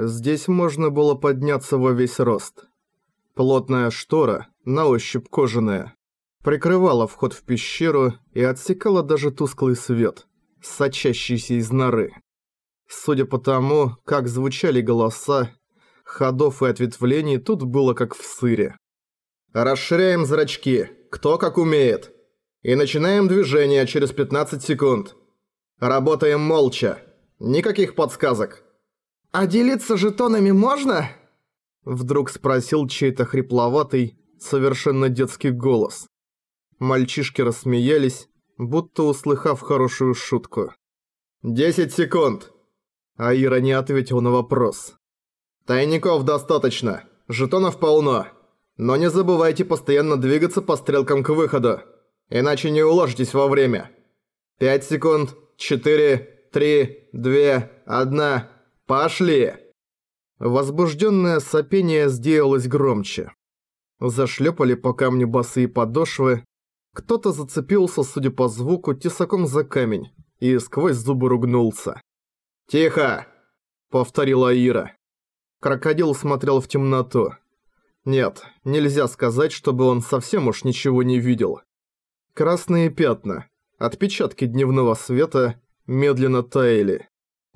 Здесь можно было подняться во весь рост. Плотная штора, на ощупь кожаная, прикрывала вход в пещеру и отсекала даже тусклый свет, сочащийся из норы. Судя по тому, как звучали голоса, ходов и ответвлений тут было как в сыре. «Расширяем зрачки, кто как умеет. И начинаем движение через 15 секунд. Работаем молча. Никаких подсказок». «А делиться жетонами можно?» Вдруг спросил чей-то хрипловатый, совершенно детский голос. Мальчишки рассмеялись, будто услыхав хорошую шутку. «Десять секунд!» Аира не ответил на вопрос. «Тайников достаточно, жетонов полно, но не забывайте постоянно двигаться по стрелкам к выходу, иначе не уложитесь во время. Пять секунд, четыре, три, две, одна, пошли!» Возбужденное сопение сделалось громче. Зашлепали по камню босые подошвы. Кто-то зацепился, судя по звуку, тесаком за камень и сквозь зубы ругнулся. «Тихо!» — повторила Ира. Крокодил смотрел в темноту. Нет, нельзя сказать, чтобы он совсем уж ничего не видел. Красные пятна, отпечатки дневного света, медленно таяли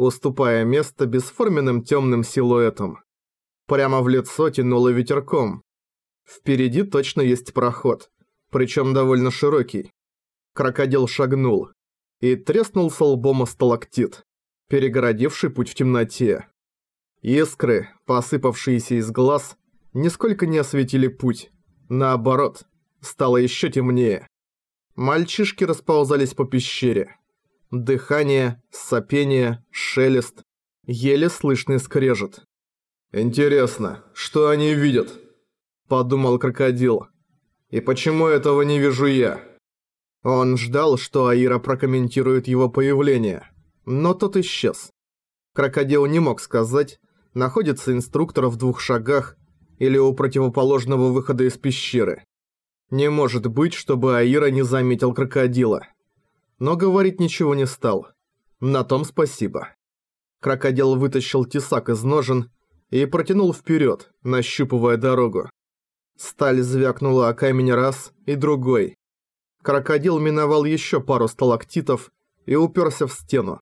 уступая место бесформенным темным силуэтам. Прямо в лицо тянуло ветерком. Впереди точно есть проход, причем довольно широкий. Крокодил шагнул и треснулся лбом о сталактит, перегородивший путь в темноте. Искры, посыпавшиеся из глаз, нисколько не осветили путь. Наоборот, стало еще темнее. Мальчишки расползались по пещере. Дыхание, сопение, шелест, еле слышный скрежет. «Интересно, что они видят?» – подумал крокодил. «И почему этого не вижу я?» Он ждал, что Аира прокомментирует его появление, но тот исчез. Крокодил не мог сказать, находится инструктор в двух шагах или у противоположного выхода из пещеры. Не может быть, чтобы Аира не заметил крокодила но говорить ничего не стал. На том спасибо. Крокодил вытащил тесак из ножен и протянул вперед, нащупывая дорогу. Сталь звякнула о камень раз и другой. Крокодил миновал еще пару сталактитов и уперся в стену.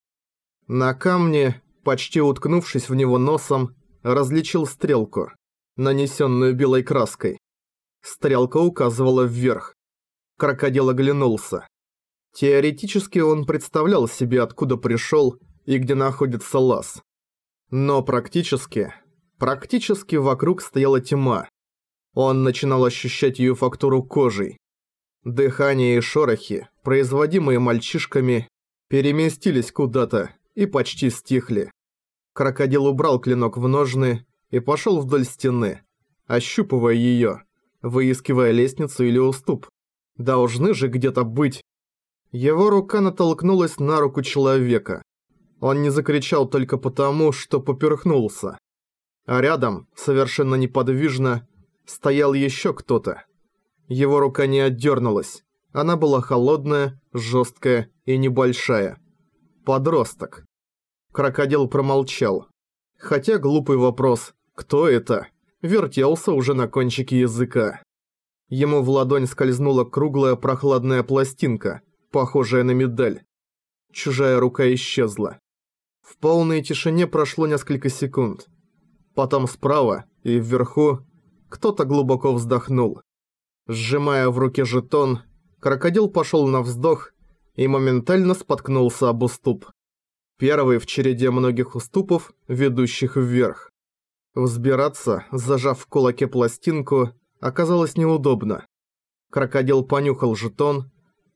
На камне, почти уткнувшись в него носом, различил стрелку, нанесенную белой краской. Стрелка указывала вверх. Крокодил оглянулся. Теоретически он представлял себе, откуда пришел и где находится лаз. Но практически, практически вокруг стояла тьма. Он начинал ощущать ее фактуру кожей. Дыхание и шорохи, производимые мальчишками, переместились куда-то и почти стихли. Крокодил убрал клинок в ножны и пошел вдоль стены, ощупывая ее, выискивая лестницу или уступ. Должны же где-то быть его рука натолкнулась на руку человека. Он не закричал только потому, что поперхнулся. А рядом, совершенно неподвижно, стоял еще кто-то. Его рука не отдернулась. Она была холодная, жесткая и небольшая. Подросток. Крокодил промолчал. Хотя глупый вопрос «Кто это?» вертелся уже на кончике языка. Ему в ладонь скользнула круглая прохладная пластинка – похожая на медаль. Чужая рука исчезла. В полной тишине прошло несколько секунд. Потом справа и вверху кто-то глубоко вздохнул. Сжимая в руке жетон, крокодил пошел на вздох и моментально споткнулся об уступ. Первый в череде многих уступов, ведущих вверх. Взбираться, зажав в кулаке пластинку, оказалось неудобно. Крокодил понюхал жетон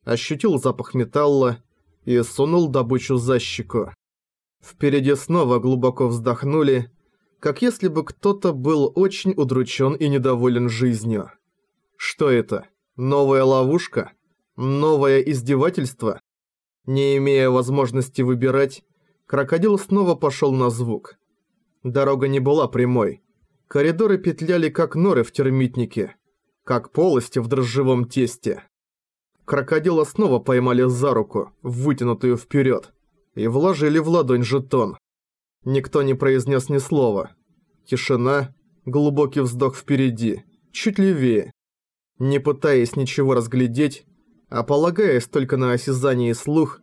ощутил запах металла и сунул добычу за щеку. Впереди снова глубоко вздохнули, как если бы кто-то был очень удручен и недоволен жизнью. Что это? Новая ловушка? Новое издевательство? Не имея возможности выбирать, крокодил снова пошел на звук. Дорога не была прямой. Коридоры петляли как норы в термитнике, как полости в дрожжевом тесте. Крокодила снова поймали за руку, вытянутую вперед, и вложили в ладонь жетон. Никто не произнес ни слова. Тишина, глубокий вздох впереди, чуть левее. Не пытаясь ничего разглядеть, а полагаясь только на осязание и слух,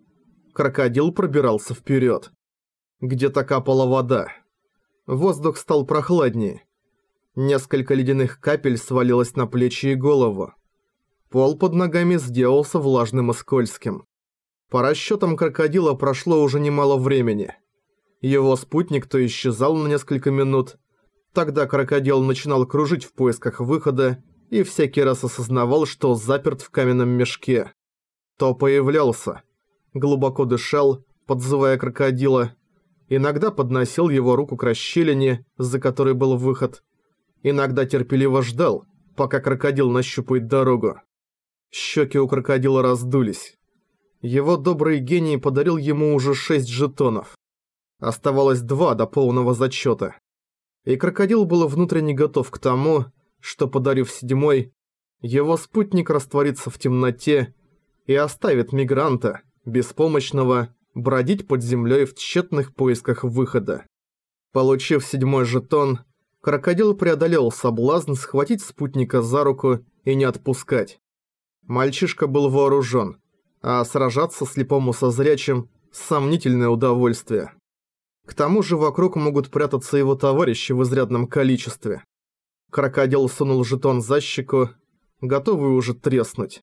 крокодил пробирался вперед. Где-то капала вода. Воздух стал прохладнее. Несколько ледяных капель свалилось на плечи и голову. Пол под ногами сделался влажным и скользким. По расчетам крокодила прошло уже немало времени. Его спутник то исчезал на несколько минут, тогда крокодил начинал кружить в поисках выхода и всякий раз осознавал, что заперт в каменном мешке. То появлялся, глубоко дышал, подзывая крокодила, иногда подносил его руку к расщелине, за которой был выход, иногда терпеливо ждал, пока крокодил нащупает дорогу. Щеки у крокодила раздулись. Его добрый гений подарил ему уже шесть жетонов. Оставалось два до полного зачета. И крокодил был внутренне готов к тому, что, подарив седьмой, его спутник растворится в темноте и оставит мигранта, беспомощного, бродить под землей в тщетных поисках выхода. Получив седьмой жетон, крокодил преодолел соблазн схватить спутника за руку и не отпускать. Мальчишка был вооружен, а сражаться слепому со зрячим – сомнительное удовольствие. К тому же вокруг могут прятаться его товарищи в изрядном количестве. Крокодил сунул жетон за щеку, готовый уже треснуть.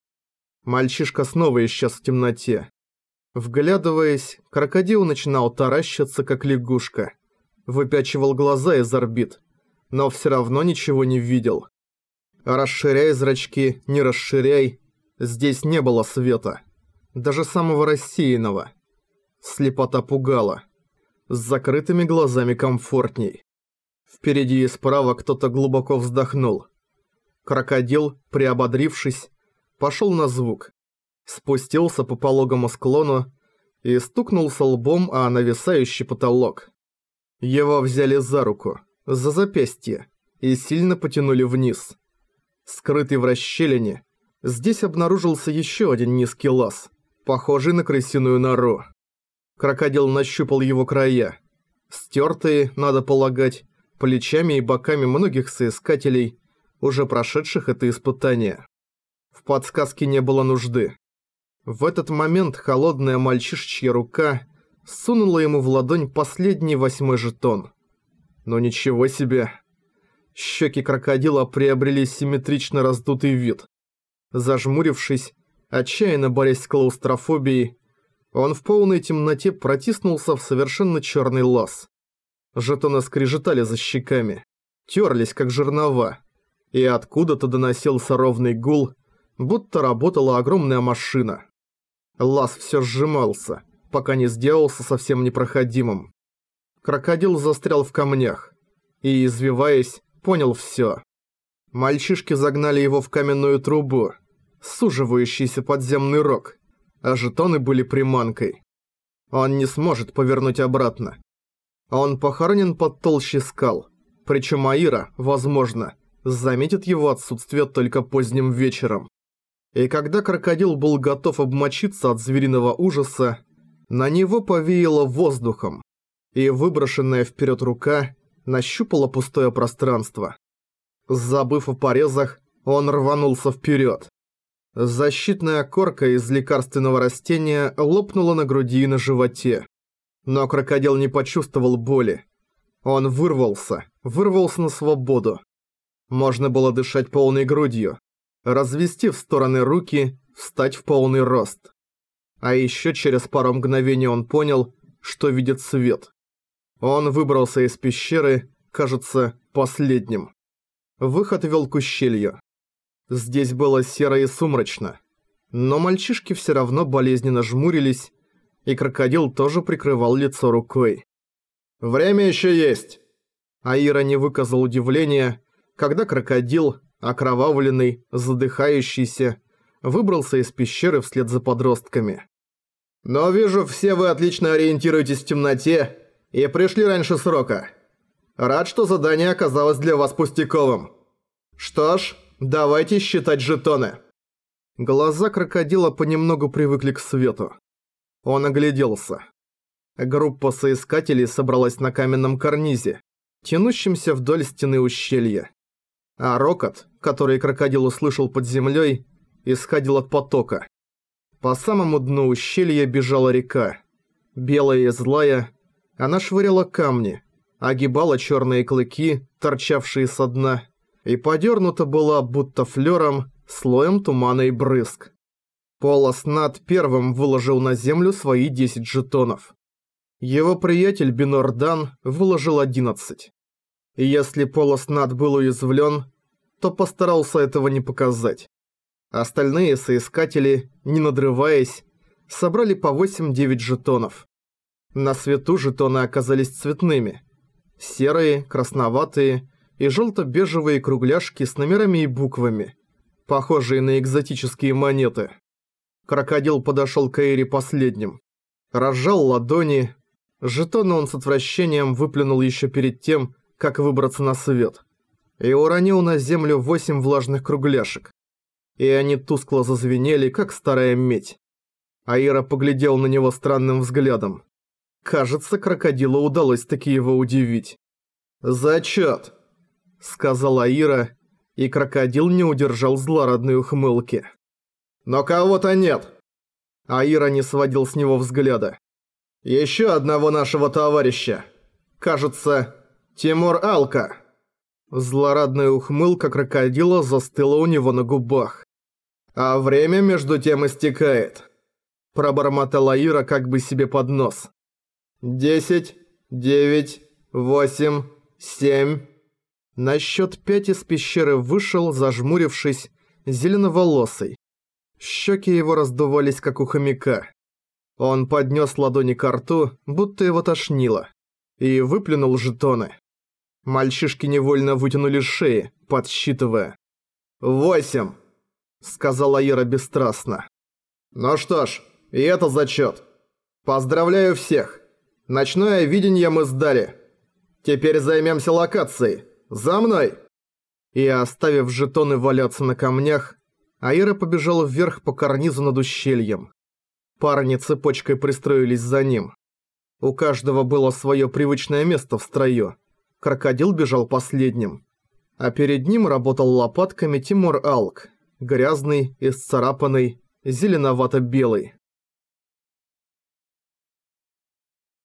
Мальчишка снова исчез в темноте. Вглядываясь, крокодил начинал таращиться, как лягушка. Выпячивал глаза из орбит, но все равно ничего не видел. Расширяй зрачки, не расширяй, Здесь не было света. Даже самого рассеянного. Слепота пугала. С закрытыми глазами комфортней. Впереди и справа кто-то глубоко вздохнул. Крокодил, приободрившись, пошел на звук. Спустился по пологому склону и стукнулся лбом о нависающий потолок. Его взяли за руку, за запястье, и сильно потянули вниз. Скрытый в расщелине, Здесь обнаружился еще один низкий лаз, похожий на крысиную нору. Крокодил нащупал его края. Стертые, надо полагать, плечами и боками многих соискателей, уже прошедших это испытание. В подсказке не было нужды. В этот момент холодная мальчишечья рука сунула ему в ладонь последний восьмой жетон. Но ничего себе. Щеки крокодила приобрели симметрично раздутый вид. Зажмурившись, отчаянно борясь с клаустрофобией, он в полной темноте протиснулся в совершенно черный лаз. Жетоны скрежетали за щеками, терлись как жернова, и откуда-то доносился ровный гул, будто работала огромная машина. Лаз все сжимался, пока не сделался совсем непроходимым. Крокодил застрял в камнях и, извиваясь, понял все. Мальчишки загнали его в каменную трубу, суживающийся подземный рог, а жетоны были приманкой. Он не сможет повернуть обратно. Он похоронен под толщей скал, причем Аира, возможно, заметит его отсутствие только поздним вечером. И когда крокодил был готов обмочиться от звериного ужаса, на него повеяло воздухом, и выброшенная вперед рука нащупала пустое пространство. Забыв о порезах, он рванулся вперед. Защитная корка из лекарственного растения лопнула на груди и на животе. Но крокодил не почувствовал боли. Он вырвался, вырвался на свободу. Можно было дышать полной грудью, развести в стороны руки, встать в полный рост. А еще через пару мгновений он понял, что видит свет. Он выбрался из пещеры, кажется, последним. Выход вел к ущелью. Здесь было серо и сумрачно. Но мальчишки все равно болезненно жмурились, и крокодил тоже прикрывал лицо рукой. «Время еще есть!» Аира не выказал удивления, когда крокодил, окровавленный, задыхающийся, выбрался из пещеры вслед за подростками. «Но вижу, все вы отлично ориентируетесь в темноте и пришли раньше срока. Рад, что задание оказалось для вас пустяковым. Что ж, давайте считать жетоны». Глаза крокодила понемногу привыкли к свету. Он огляделся. Группа соискателей собралась на каменном карнизе, тянущемся вдоль стены ущелья. А рокот, который крокодил услышал под землей, исходил от потока. По самому дну ущелья бежала река. Белая и злая, она швыряла камни, огибала черные клыки, торчавшие со дна, и подернута была, будто флером, слоем тумана и брызг. Полос над первым выложил на землю свои 10 жетонов. Его приятель Бинордан выложил 11. И если Полос над был уязвлен, то постарался этого не показать. Остальные соискатели, не надрываясь, собрали по 8-9 жетонов. На свету жетоны оказались цветными. Серые, красноватые и желто-бежевые кругляшки с номерами и буквами, похожие на экзотические монеты. Крокодил подошел к Эйре последним. Разжал ладони. Жетоны он с отвращением выплюнул еще перед тем, как выбраться на свет. И уронил на землю восемь влажных кругляшек и они тускло зазвенели, как старая медь. Аира поглядел на него странным взглядом. Кажется, крокодилу удалось таки его удивить. «Зачёт!» — сказала Аира, и крокодил не удержал злорадной ухмылки. «Но кого-то нет!» Аира не сводил с него взгляда. «Ещё одного нашего товарища. Кажется, Тимур Алка». Злорадная ухмылка крокодила застыла у него на губах. А время между тем истекает. Пробормотала Ира как бы себе под нос. Десять, девять, восемь, семь. На счет пять из пещеры вышел, зажмурившись, зеленоволосый. Щеки его раздувались, как у хомяка. Он поднес ладони к рту, будто его тошнило, и выплюнул жетоны. Мальчишки невольно вытянули шеи, подсчитывая. «Восемь!» — сказала Ира бесстрастно. «Ну что ж, и это зачет. Поздравляю всех. Ночное видение мы сдали. Теперь займемся локацией. За мной!» И оставив жетоны валяться на камнях, Аира побежала вверх по карнизу над ущельем. Парни цепочкой пристроились за ним. У каждого было свое привычное место в строю. Крокодил бежал последним. А перед ним работал лопатками Тимур Алк, грязный, исцарапанный, зеленовато-белый.